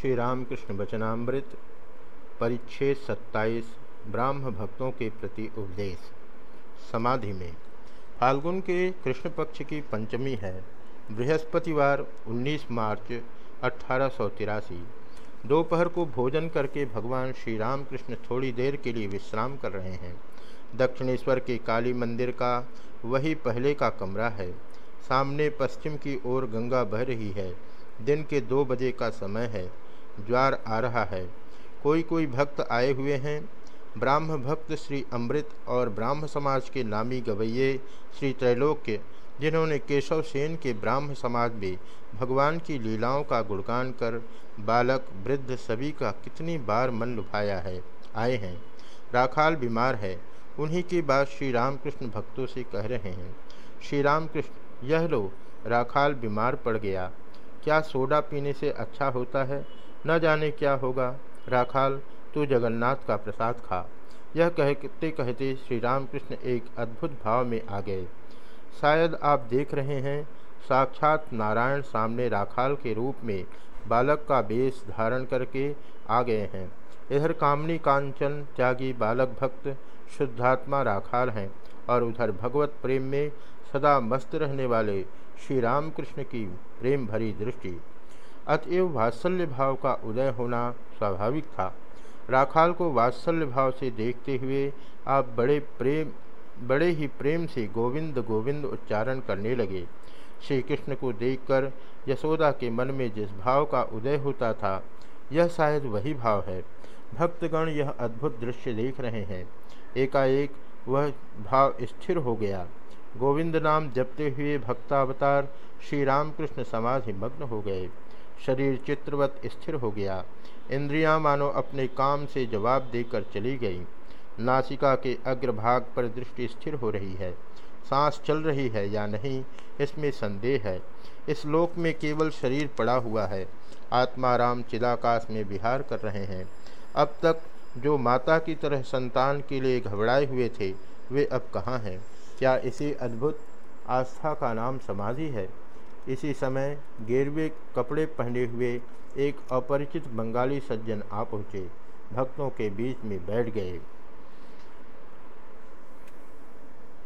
श्री रामकृष्ण वचनामृत, परिच्छेद सत्ताईस, ब्राह्म भक्तों के प्रति उपदेश। समाधि में, फाल्गुन के कृष्ण पक्ष की पंचमी है, बृहस्पतिवार 19 मार्च अठारह सौ तिरासी। दोपहर को भोजन करके भगवान श्री रामकृष्ण थोड़ी देर के लिए विश्राम कर रहे हैं। दक्षिणेश्वर के काली मंदिर का वही पहले का कमरा है। सामने पश्चिम की ओर गंगा बह रही है। दिन के दो बजे का समय है। ज्वार आ रहा है। कोई कोई भक्त आए हुए हैं। ब्राह्म भक्त श्री अमृत और ब्राह्म समाज के नामी गवैये श्री त्रैलोक्य जिन्होंने केशव सेन के ब्राह्म समाज में भगवान की लीलाओं का गुणगान कर, बालक, वृद्ध सभी का कितनी बार मन लुभाया है, आए हैं। राखाल बीमार है। उन्हीं की बात श्री रामकृष्ण भक्तों से कह रहे हैं। श्री रामकृष्ण, यह लो, राखाल बीमार पड़ गया। क्या सोडा पीने से अच्छा होता है? न जाने क्या होगा। राखाल, तू जगन्नाथ का प्रसाद खा। यह कहते कहते श्री रामकृष्ण एक अद्भुत भाव में आ गए। शायद आप देख रहे हैं, साक्षात नारायण सामने राखाल के रूप में बालक का बेस धारण करके आ गए हैं। इधर कामनी कांचन, त्यागी बालक भक्त, शुद्धात्मा राखाल हैं और उधर भगवत प्रेम में सदा मस्त रहने वाले श्री रामकृष्ण की प्रेम भरी दृष्टि। अतएव वात्सल्य भाव का उदय होना स्वाभाविक था। राखाल को वात्सल्य भाव से देखते हुए आप बड़े प्रेम, बड़े ही प्रेम से गोविंद गोविंद उच्चारण करने लगे। श्री कृष्ण को देखकर यशोदा के मन में जिस भाव का उदय होता था, यह शायद वही भाव है। भक्तगण यह अद्भुत दृश्य देख रहे हैं। एकाएक वह भाव स्थिर हो गया। गोविंद नाम जपते हुए भक्तावतार श्री रामकृष्ण समाधि मग्न हो गए। शरीर चित्रवत स्थिर हो गया। इंद्रियाँ मानो अपने काम से जवाब देकर चली गई। नासिका के अग्रभाग पर दृष्टि स्थिर हो रही है। सांस चल रही है या नहीं, इसमें संदेह है। इस लोक में केवल शरीर पड़ा हुआ है। आत्माराम चिदाकाश में विहार कर रहे हैं। अब तक जो माता की तरह संतान के लिए घबराए हुए थे, वे अब कहाँ हैं? क्या इसी अद्भुत आस्था का नाम समाधि है? इसी समय गेरवे कपड़े पहने हुए एक अपरिचित बंगाली सज्जन आ पहुँचे। भक्तों के बीच में बैठ गए।